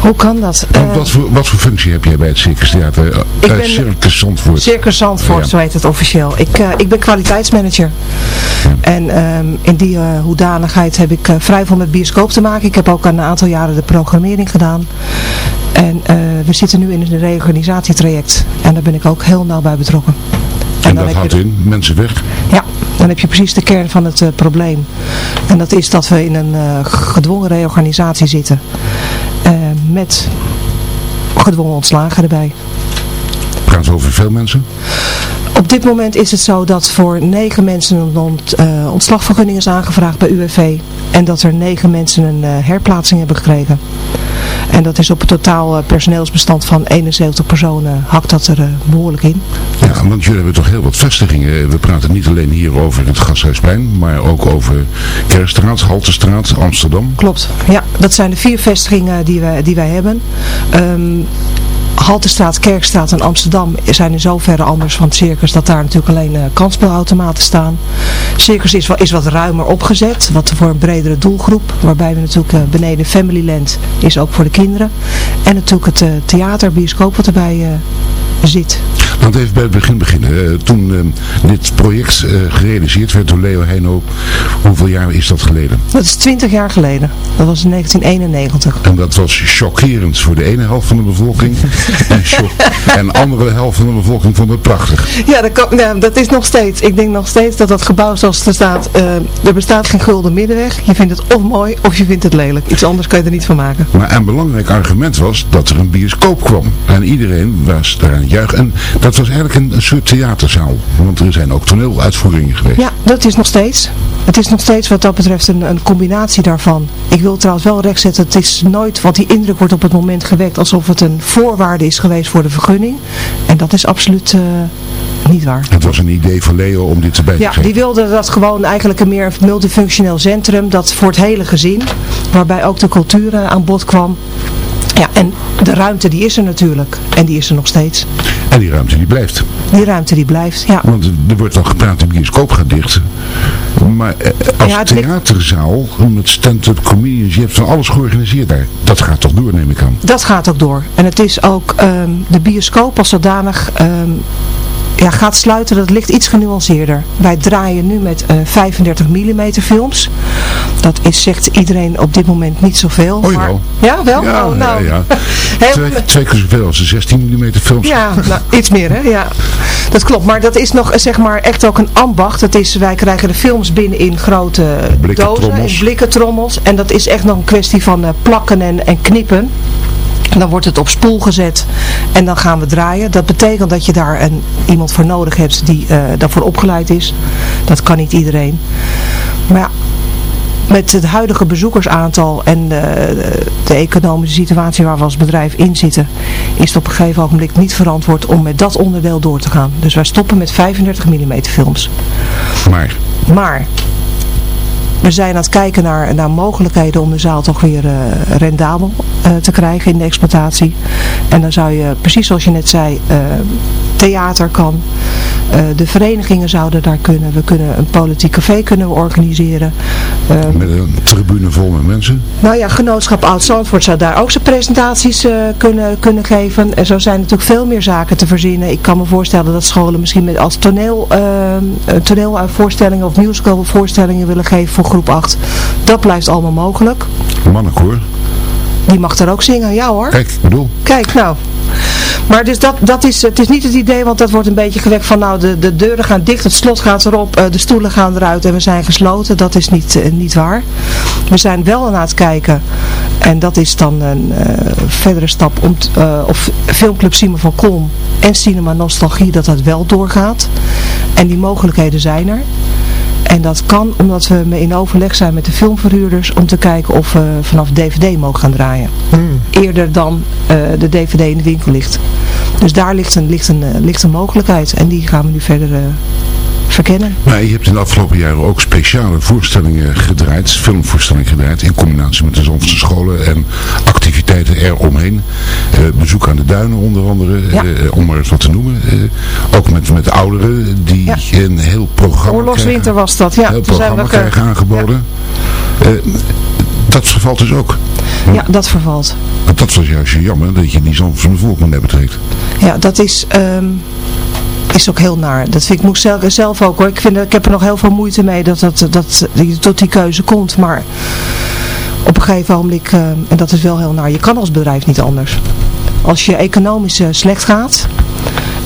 Hoe kan dat? Uh, wat, voor, wat voor functie heb jij bij het Circus Theater? Uh, uh, Circus Zandvoort. Circus Zandvoort, ja. zo heet het officieel. Ik, uh, ik ben kwaliteitsmanager. Ja. En um, in die hoedanigheid heb ik vrij veel met bioscoop te maken. Ik heb ook een aantal jaren de programmering gedaan. En we zitten nu in een reorganisatietraject. En daar ben ik ook heel nauw bij betrokken. En, en dat houdt in, mensen weg? Ja, dan heb je precies de kern van het uh, probleem. En dat is dat we in een uh, gedwongen reorganisatie zitten. Uh, met gedwongen ontslagen erbij. Praat over veel mensen? Op dit moment is het zo dat voor negen mensen een ont, uh, ontslagvergunning is aangevraagd bij UWV. En dat er negen mensen een uh, herplaatsing hebben gekregen. En dat is op het totaal uh, personeelsbestand van 71 personen hakt dat er behoorlijk in. Ja, want jullie hebben toch heel wat vestigingen. We praten niet alleen hier over het Gashuisplein, maar ook over Kerkstraat, Haltestraat, Amsterdam. Klopt, ja. Dat zijn de vier vestigingen die wij, die wij hebben. Um, Haltestraat, Kerkstraat en Amsterdam zijn in zoverre anders van het circus dat daar natuurlijk alleen uh, kansspelautomaten staan. Circus is, is wat ruimer opgezet, wat voor een bredere doelgroep, waarbij we natuurlijk uh, beneden Familyland is ook voor de kinderen. En natuurlijk het uh, theater, bioscoop wat erbij zit. Laten we even bij het begin beginnen. toen dit project gerealiseerd werd door Leo Heino, hoeveel jaar is dat geleden? Dat is 20 jaar geleden. Dat was in 1991. En dat was chockerend voor de ene helft van de bevolking. en, en de andere helft van de bevolking vond het prachtig. Ja dat, kan, dat is nog steeds. Ik denk nog steeds dat dat gebouw zoals het er staat, uh, er bestaat geen gulden middenweg. Je vindt het of mooi of je vindt het lelijk. Iets anders kan je er niet van maken. Maar een belangrijk argument was dat er een bioscoop kwam. En iedereen was daar aan het juichen. En dat was eigenlijk een, soort theaterzaal. Want er zijn ook toneeluitvoeringen geweest. Ja, dat is nog steeds. Het is nog steeds wat dat betreft een, een combinatie daarvan. Ik wil trouwens wel rechtzetten, het is nooit, want die indruk wordt op het moment gewekt alsof het een voorwaarde is geweest voor de vergunning. En dat is absoluut uh, niet waar. Het was een idee van Leo om dit te te Ja, die wilde dat gewoon eigenlijk een meer multifunctioneel centrum, dat voor het hele gezin, waarbij ook de cultuur uh, aan bod kwam. Ja, en de ruimte die is er natuurlijk. En die is er nog steeds. En die ruimte die blijft. Die ruimte die blijft, ja. Want er wordt al gepraat, de bioscoop gaat dicht. Maar eh, als ja, theaterzaal, met stand-up comedians, je hebt van alles georganiseerd daar. Dat gaat toch door, neem ik aan? Dat gaat ook door. En het is ook um, de bioscoop als zodanig... Um, ja, gaat sluiten, dat ligt iets genuanceerder. Wij draaien nu met uh, 35 mm films. Dat is, zegt iedereen op dit moment niet zoveel. Oh, maar... Ja, wel? Ja, oh, nou. ja, ja. twee, twee keer zoveel als de 16 mm films. Ja, nou, iets meer hè, ja. Dat klopt, maar dat is nog zeg maar echt ook een ambacht. Dat is, wij krijgen de films binnen in grote blikken dozen, trommels. in blikken trommels. En dat is echt nog een kwestie van uh, plakken en, en knippen. Dan wordt het op spoel gezet en dan gaan we draaien. Dat betekent dat je daar een, iemand voor nodig hebt die uh, daarvoor opgeleid is. Dat kan niet iedereen. Maar ja, met het huidige bezoekersaantal en de, de, economische situatie waar we als bedrijf in zitten, is het op een gegeven ogenblik niet verantwoord om met dat onderdeel door te gaan. Dus wij stoppen met 35 mm films. Maar? Maar, we zijn aan het kijken naar, naar mogelijkheden om de zaal toch weer uh, rendabel uh, te krijgen in de exploitatie. En dan zou je, precies zoals je net zei, uh, theater kan. de verenigingen zouden daar kunnen. We kunnen een politiek café kunnen organiseren. met een tribune vol met mensen? Nou ja, Genootschap Oud-Zandvoort zou daar ook zijn presentaties kunnen, kunnen geven. En zo zijn natuurlijk veel meer zaken te verzinnen. Ik kan me voorstellen dat scholen misschien met als toneel, toneelvoorstellingen of musicalvoorstellingen willen geven voor groep 8. Dat blijft allemaal mogelijk. Mannenkoor? Die mag er ook zingen, ja hoor. Kijk, ik bedoel. Kijk, nou. Maar dus dat, dat is, het is niet het idee, want dat wordt een beetje gewekt van nou de, de deuren gaan dicht, het slot gaat erop, uh, de stoelen gaan eruit en we zijn gesloten. Dat is niet, uh, niet waar. We zijn wel aan het kijken en dat is dan een uh, verdere stap om of filmclub Simon van Kolm en Cinema Nostalgie dat dat wel doorgaat. En die mogelijkheden zijn er. En dat kan omdat we in overleg zijn met de filmverhuurders om te kijken of we vanaf DVD mogen gaan draaien. Hmm. Eerder dan uh, de DVD in de winkel ligt. Dus daar ligt een, ligt een, uh, ligt een mogelijkheid en die gaan we nu verder uh, verkennen. Maar je hebt in de afgelopen jaren ook speciale voorstellingen gedraaid, filmvoorstellingen gedraaid, in combinatie met de Zandvoortse scholen en activiteiten eromheen. Uh, bezoek aan de duinen onder andere, ja. uh, om maar eens wat te noemen. Uh, ook met, met ouderen die ja. een heel programma Oorlogswinter was dat, ja. Een heel programma krijgen aangeboden. Ja. dat vervalt dus ook. Ja, dat vervalt. Dat was juist jammer, dat je die Zandvoortse bevolking hebt betrekt. Ja, dat is... Um is ook heel naar. Dat vind ik moest zelf, zelf ook hoor. Ik, vind, ik heb er nog heel veel moeite mee dat, dat, dat je tot die keuze komt. Maar op een gegeven moment, uh, en dat is wel heel naar, je kan als bedrijf niet anders. Als je economisch uh, slecht gaat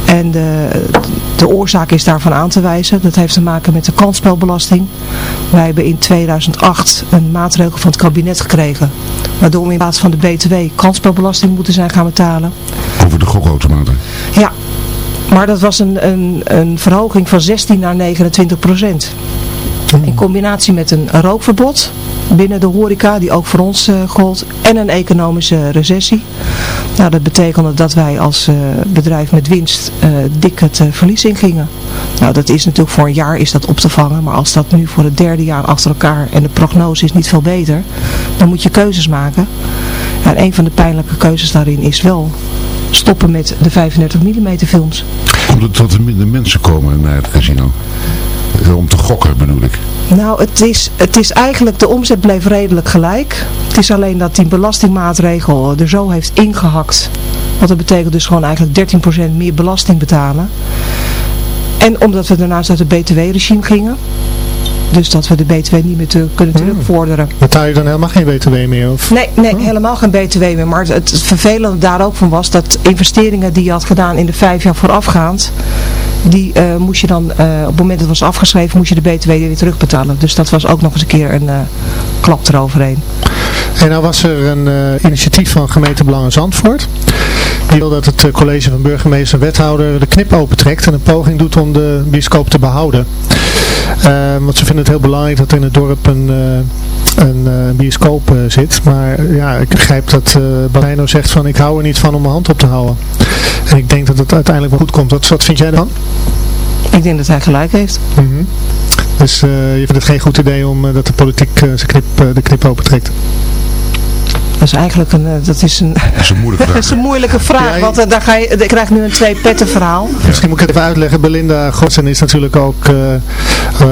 en de, de oorzaak is daarvan aan te wijzen. Dat heeft te maken met de kansspelbelasting. Wij hebben in 2008 een maatregel van het kabinet gekregen. Waardoor we in plaats van de BTW kansspelbelasting moeten zijn gaan betalen. Over de gokautomaten? Ja, maar dat was een, een, een verhoging van 16 naar 29 procent. In combinatie met een rookverbod binnen de horeca, die ook voor ons uh, gold, en een economische recessie. Nou, dat betekende dat wij als uh, bedrijf met winst uh, dik het verlies ingingen. Nou, dat is natuurlijk voor een jaar is dat op te vangen, maar als dat nu voor het derde jaar achter elkaar en de prognose is niet veel beter, dan moet je keuzes maken. En een van de pijnlijke keuzes daarin is wel stoppen met de 35 mm films. Omdat er minder mensen komen naar het casino? Om te gokken bedoel ik. Nou, het is, het is eigenlijk, de omzet bleef redelijk gelijk. Het is alleen dat die belastingmaatregel er zo heeft ingehakt. Want dat betekent dus gewoon eigenlijk 13% meer belasting betalen. En omdat we daarnaast uit het btw-regime gingen. Dus dat we de BTW niet meer te, kunnen hmm. terugvorderen. Betaal je dan helemaal geen BTW meer? Of? Nee, nee oh. helemaal geen BTW meer. Maar het, het vervelende daar ook van was dat investeringen die je had gedaan in de vijf jaar voorafgaand, die uh, moest je dan, uh, op het moment dat het was afgeschreven, moest je de BTW weer terugbetalen. Dus dat was ook nog eens een keer een uh, klap eroverheen. En nou was er een initiatief van gemeente Belangen Zandvoort. Die wil dat het college van burgemeester en wethouder de knip opentrekt en een poging doet om de bioscoop te behouden. Uh, want ze vinden het heel belangrijk dat er in het dorp een, uh, een uh, bioscoop zit. Maar ja, ik begrijp dat uh, zegt van ik hou er niet van om mijn hand op te houden. En ik denk dat het uiteindelijk wel goed komt. Wat, wat vind jij dan? Ik denk dat hij gelijk heeft. Mm -hmm. Dus je vindt het geen goed idee om dat de politiek zijn knip, de knip opentrekt? Dat is eigenlijk een, dat is een, dat is een moeilijke vraag. dat is een moeilijke vraag, ja, want uh, daar ga je, ik krijg nu een twee petten verhaal. Ja. Misschien moet ik het even uitleggen. Belinda Godsen is natuurlijk ook uh, uh,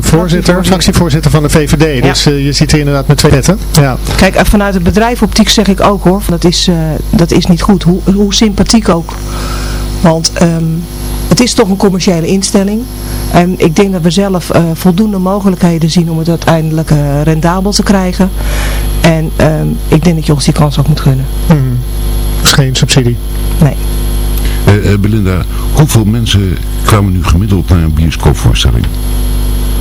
voorzitter, fractievoorzitter van de VVD. Dus je zit hier inderdaad met twee petten. Ja. Kijk, vanuit het bedrijfoptiek zeg ik ook hoor, dat is, dat is niet goed. Hoe, hoe sympathiek ook. Want um, het is toch een commerciële instelling. En ik denk dat we zelf uh, voldoende mogelijkheden zien om het uiteindelijk uh, rendabel te krijgen. En um, ik denk dat je ons die kans ook moet gunnen. Hmm. Dus geen subsidie? Nee. Uh, Belinda, hoeveel mensen kwamen nu gemiddeld naar een bioscoopvoorstelling?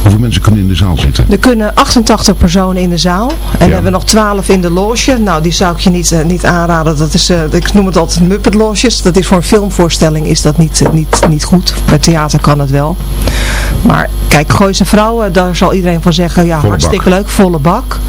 Hoeveel mensen kunnen in de zaal zitten? Er kunnen 88 personen in de zaal. En ja. we hebben nog 12 in de loge. Nou, die zou ik je niet, uh, niet aanraden. Dat is, uh, ik noem het altijd Muppet Loges. Dat is voor een filmvoorstelling is dat niet, uh, niet, niet goed. Bij theater kan het wel. Maar kijk, Gooise Vrouwen, daar zal iedereen van zeggen, ja, volle hartstikke bak. leuk, volle bak.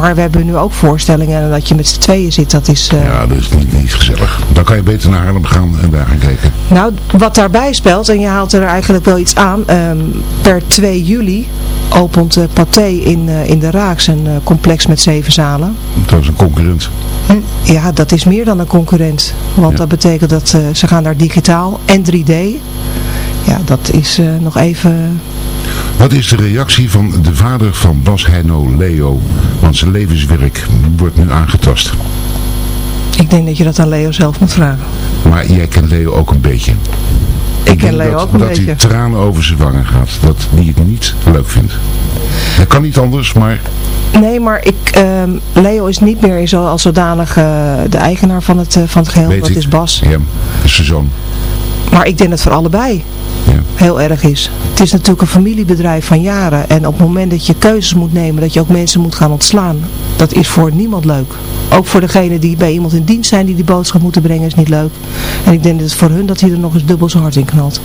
Maar we hebben nu ook voorstellingen en dat je met z'n tweeën zit, dat is... Uh... Ja, dat is niet, niet gezellig. Dan kan je beter naar Haarlem gaan en daar gaan kijken. Nou, wat daarbij speelt, en je haalt er eigenlijk wel iets aan, um, per 2 juli opent uh, Pathé in, uh, in de Raaks een complex met zeven zalen. Dat is een concurrent. Hm? Ja, dat is meer dan een concurrent. Want ja. dat betekent dat ze gaan naar digitaal en 3D. Ja, dat is nog even... Wat is de reactie van de vader van Bas Heino, Leo? Want zijn levenswerk wordt nu aangetast. Ik denk dat je dat aan Leo zelf moet vragen. Maar jij kent Leo ook een beetje. Ik ken Leo dat, ook een dat beetje. hij tranen over zijn wangen gaat. Dat hij het niet leuk vindt. Dat kan niet anders, maar Nee, maar ik, ehm, Leo is niet meer zo, als zodanig eh, de eigenaar van het, eh, van het geheel. weet dat ik. is Bas. Ja, dat is zijn zoon. Maar ik denk dat het voor allebei heel erg is. Het is natuurlijk een familiebedrijf van jaren. En op het moment dat je keuzes moet nemen, dat je ook mensen moet gaan ontslaan. Dat is voor niemand leuk. Ook voor degene die bij iemand in dienst zijn die die boodschap moeten brengen is niet leuk. En ik denk dat het voor hun dat hij er nog eens dubbel zo hard in knalt.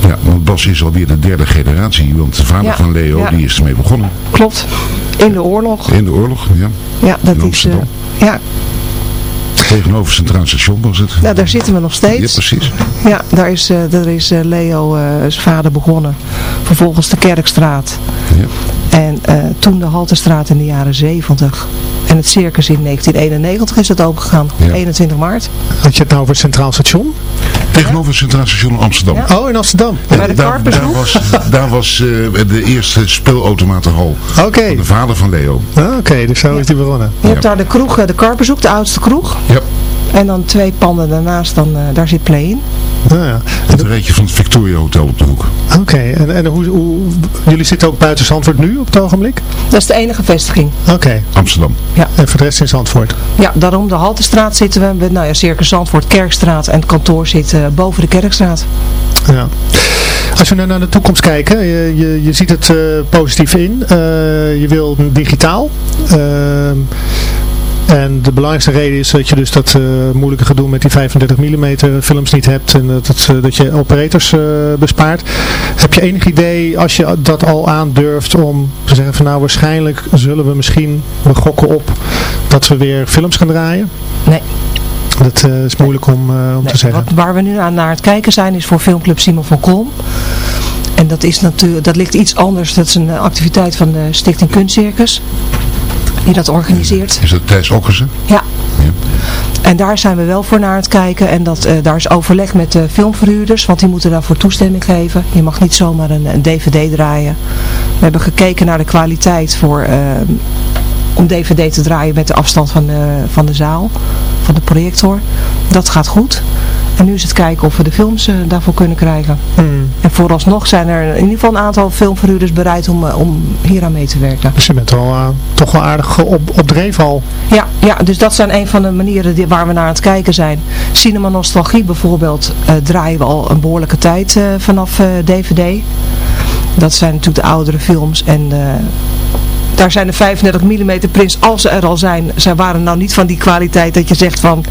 Ja, want Bas is alweer de derde generatie, want de vader Ja, van Leo, ja. die is ermee begonnen. Klopt. In de oorlog. In de oorlog, ja. Ja, dat is... Eh, ja, Tegenover Centraal Station was het. nou, daar zitten we nog steeds. Ja, precies. Ja, daar is, eh, daar is eh, Leo, eh, zijn vader, begonnen. Vervolgens de Kerkstraat. Ja. En toen de Haltestraat in de jaren 70. En het circus in 1991 is het opengegaan. Ja. 21 maart. Had je het nou over het Centraal Station? Tegenover het Centraal Station in Amsterdam. Oh, in Amsterdam. Bij de daar, daar was, daar was eh, de eerste speelautomatenhal Oké. van de vader van Leo. Ah, Oké, dus zo is die begonnen. Je hebt daar de kroeg, eh, de Karperzoek, de oudste kroeg. Ja. En dan twee panden daarnaast, dan, eh, daar zit Play in. Ah, ja. Het rijtje van het Victoria Hotel op de hoek. Oké, en, en hoe, hoe, jullie zitten ook buiten Zandvoort nu op het ogenblik? Dat is de enige vestiging. Oké. Amsterdam. Ja. En voor de rest in Zandvoort? Ja, daarom de Haltestraat zitten we. Met, nou ja, Circus Zandvoort, Kerkstraat. En het kantoor zit eh, boven de Kerkstraat. Ja. Als we nou naar de toekomst kijken, je, je, je ziet het eh, positief in. Eh, je wil digitaal. En de belangrijkste reden is dat je dus dat eh, moeilijke gedoe met die 35 mm films niet hebt. En dat, het, eh, dat je operators eh, bespaart. Heb je enig idee, als je dat al aandurft, om te zeggen van nou waarschijnlijk zullen we misschien, we gokken op dat we weer films gaan draaien? Nee. Dat is moeilijk om, om te zeggen. Wat, waar we nu aan naar het kijken zijn is voor filmclub Simon van Kolm. En dat, is natuurlijk, dat ligt iets anders. Dat is een activiteit van de Stichting Kunstcircus. Die dat organiseert. Is dat Thijs Okkersen? Ja. En daar zijn we wel voor naar het kijken. En dat, eh, daar is overleg met de filmverhuurders. Want die moeten daarvoor toestemming geven. Je mag niet zomaar een, een dvd draaien. We hebben gekeken naar de kwaliteit voor, eh, om dvd te draaien met de afstand van de, van de zaal. Van de projector. Dat gaat goed. En nu is het kijken of we de films eh, daarvoor kunnen krijgen. Hmm. En vooralsnog zijn er in ieder geval een aantal filmverhuurders bereid om, eh, om hier aan mee te werken. Dus je bent wel, eh, toch wel aardig op, op dreef al. Ja, ja, dus dat zijn een van de manieren die, waar we naar aan het kijken zijn. Cinema Nostalgie bijvoorbeeld eh, draaien we al een behoorlijke tijd eh, vanaf eh, DVD. Dat zijn natuurlijk de oudere films en eh, daar zijn de 35 mm prints, als ze er al zijn, zij waren nou niet van die kwaliteit dat je zegt van...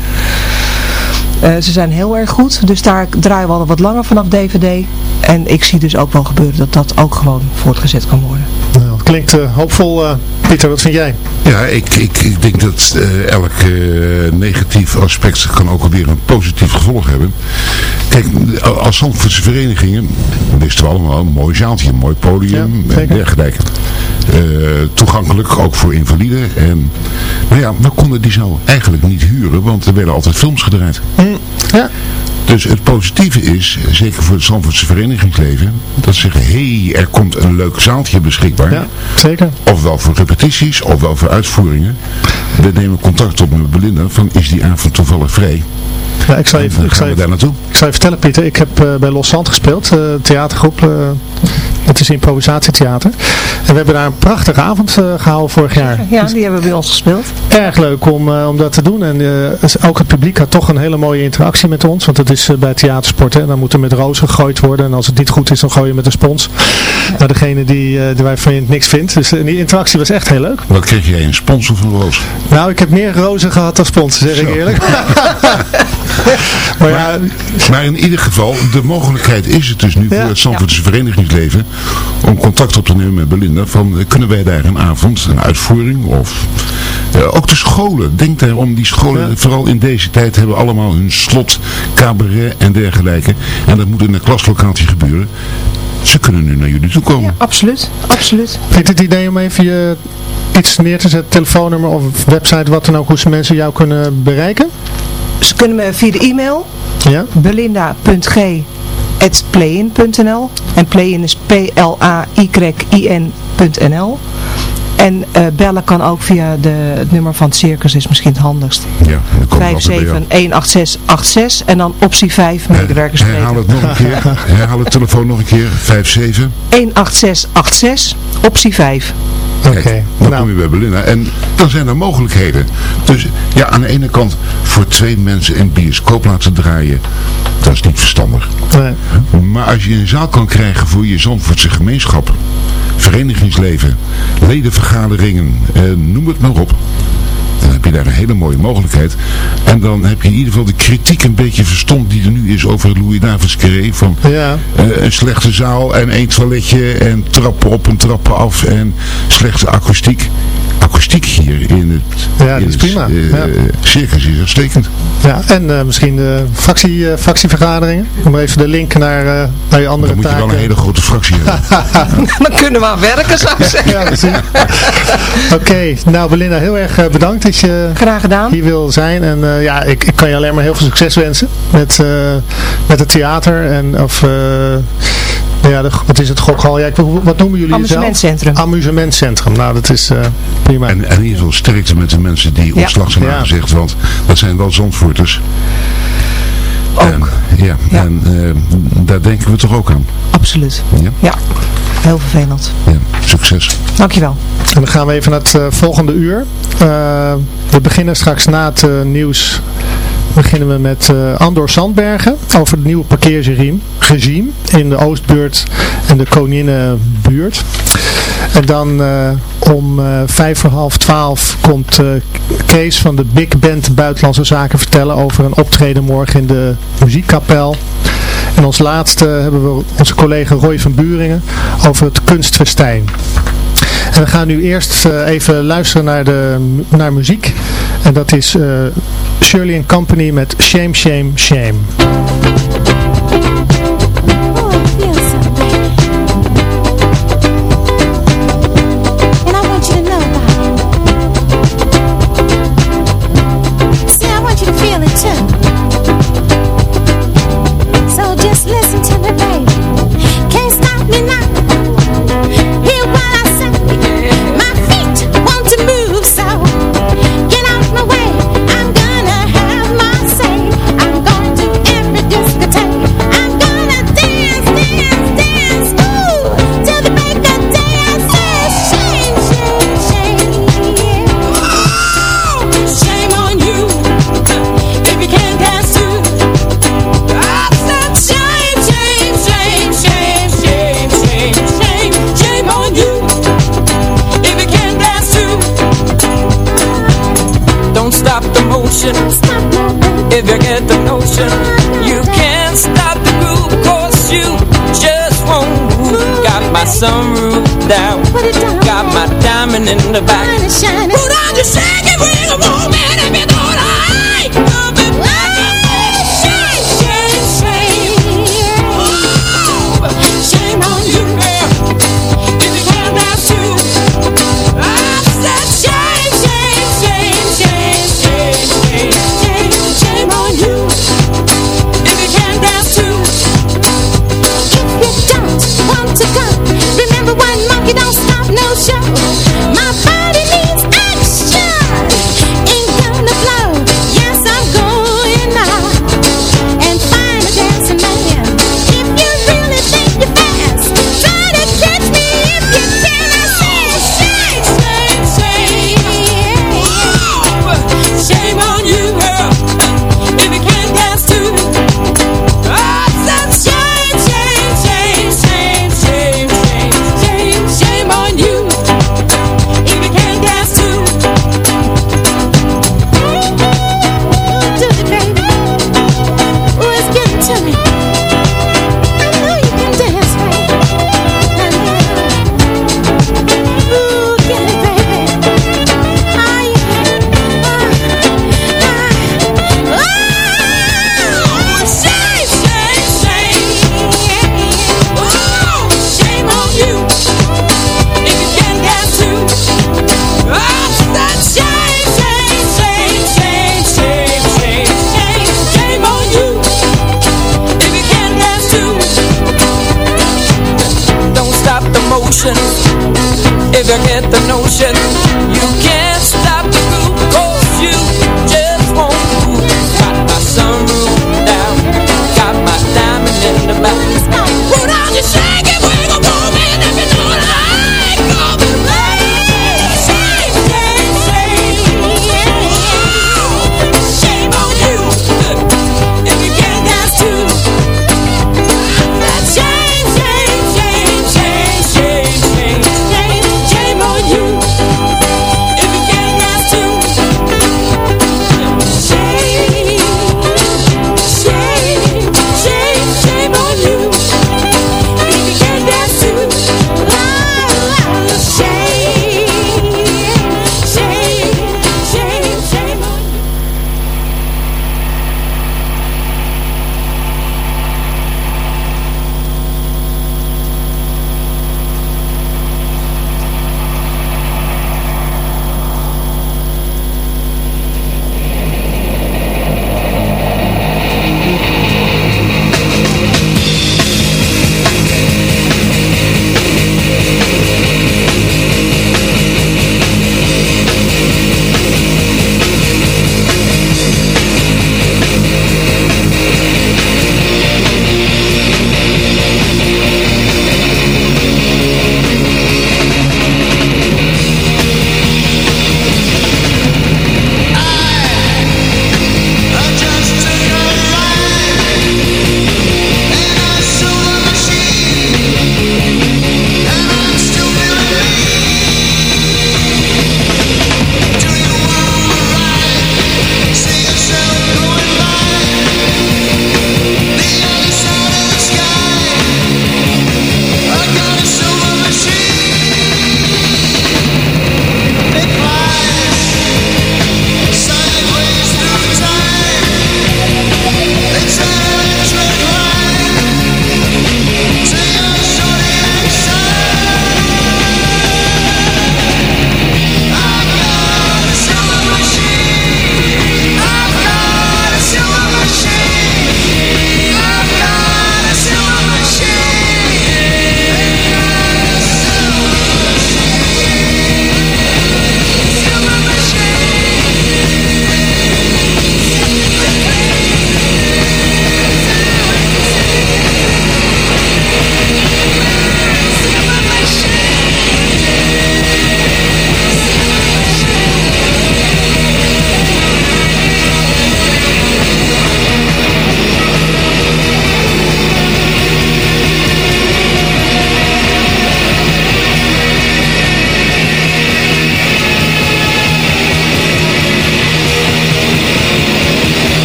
eh, ze zijn heel erg goed, dus daar draaien we al wat langer vanaf DVD. En ik zie dus ook wel gebeuren dat dat ook gewoon voortgezet kan worden. Nou, het klinkt eh, hoopvol. eh, Pieter, wat vind jij? Ja, ik, ik, ik denk dat eh, elk eh, negatief aspect kan ook alweer een positief gevolg hebben. Kijk, als Zandvoortse verenigingen, wisten we allemaal, een mooi zaaltje, een mooi podium Ja, en dergelijke. Eh, toegankelijk, ook voor invaliden. En, maar ja, we konden die zaal eigenlijk niet huren, want er werden altijd films gedraaid. Ja. Dus het positieve is, zeker voor het Zandvoortse verenigingsleven, dat ze zeggen, hé, hey, er komt een leuk zaaltje beschikbaar. Ja, zeker. Ofwel voor repetities, ofwel voor uitvoeringen. We nemen contact op met Belinda van, is die avond toevallig vrij? Ja, ik zal je, dan ik zal gaan je, we daar naartoe. ik zal je vertellen, Pieter. Ik heb eh, bij Los Zand gespeeld, eh, theatergroep. eh, het is improvisatietheater. En we hebben daar een prachtige avond eh, gehouden vorig jaar. Ja, die hebben bij ons gespeeld. Erg leuk om, eh, om dat te doen. En eh, ook het publiek had toch een hele mooie interactie met ons. Want het is eh, bij theatersport. Hè, en dan moet er met roos gegooid worden. En als het niet goed is, dan gooi je met een spons. Naar degene die, eh, die waarvan je niks vindt. Dus eh, die interactie was echt heel leuk. Wat kreeg jij, een sponsor van Roos? Nou, ik heb meer rozen gehad dan sponsor, zeg ik eerlijk. maar ja, Maar in ieder geval, de mogelijkheid is het dus nu voor het Zandvoortse verenigingsleven om contact op te nemen met Belinda. Van, eh, kunnen wij daar een avond, een uitvoering of eh, ook de scholen. Denk daarom, die scholen, vooral in deze tijd, hebben allemaal hun slot, cabaret en dergelijke. En dat moet in een klaslocatie gebeuren. Ze kunnen nu naar jullie toe komen. Absoluut, absoluut. Vind je het idee om even je iets neer te zetten, telefoonnummer of website, wat dan ook, hoe ze mensen jou kunnen bereiken? Ze kunnen me via de e-mail Ja. belinda.g.playin.nl en playin is P-L-A-Y-I-N.nl En eh, bellen kan ook via de, het nummer van het circus, is misschien het handigst. Ja, dan komt het altijd bij jou. 57186 en dan optie 5 medewerkers spreken. Herhaal het nog een keer. Herhaal het telefoon nog een keer. 57. 18686, optie 5. Kijk, dan kom je bij Belinda. En dan zijn er mogelijkheden. Dus ja, aan de ene kant voor twee mensen een bioscoop laten draaien. Dat is niet verstandig. Maar als je een zaal kan krijgen voor je Zandvoortse gemeenschap. Verenigingsleven. Ledenvergaderingen. Eh, noem het maar op. Dan heb je daar een hele mooie mogelijkheid. En dan heb je in ieder geval de kritiek een beetje verstomd die er nu is over het Louis Davids Carré. Van Ja. eh, een slechte zaal en één toiletje en trappen op en trappen af en slechte akoestiek. Akoestiek hier in het, Ja, in is het, prima. eh, Ja. circus is uitstekend. Ja, en eh, misschien de fractie, fractievergaderingen. Om even de link naar, eh, naar je andere Dan moet je taken. wel een hele grote fractie hebben. Dan kunnen we aan werken, zou ik zeggen. Oké, nou Belinda, heel erg bedankt dat je Graag gedaan. hier wil zijn. En eh, ja, ik, ik kan je alleen maar heel veel succes wensen met, eh, met het theater. En, of, eh, nou ja, de, wat is het, gokhal? Ja, ik, wat noemen jullie Amusementcentrum. jezelf? Amusementcentrum. Nou, dat is eh, prima. En, en in ieder geval sterkte met de mensen die Ja. ontslag zijn Ja. aangezegd, want dat zijn wel zandvoorters. En, ja, Ja. en eh, daar denken we toch ook aan. Absoluut. Ja, Ja, heel vervelend. ja. succes. Dankjewel. En dan gaan we even naar het eh, volgende uur. Eh, we beginnen straks na het eh, nieuws beginnen we met eh, Andor Sandbergen over het nieuwe parkeerregime regime in de Oostbuurt en de Koninginnenbuurt. En dan eh, om eh, vijf voor half twaalf komt eh, Kees van de Big Band Buitenlandse Zaken vertellen over een optreden morgen in de muziekkapel. En als laatste hebben we onze collega Roy van Buringen over het kunstfestijn. En we gaan nu eerst eh, even luisteren naar, de, naar muziek. En dat is eh, Shirley Company met Shame, Shame, Shame.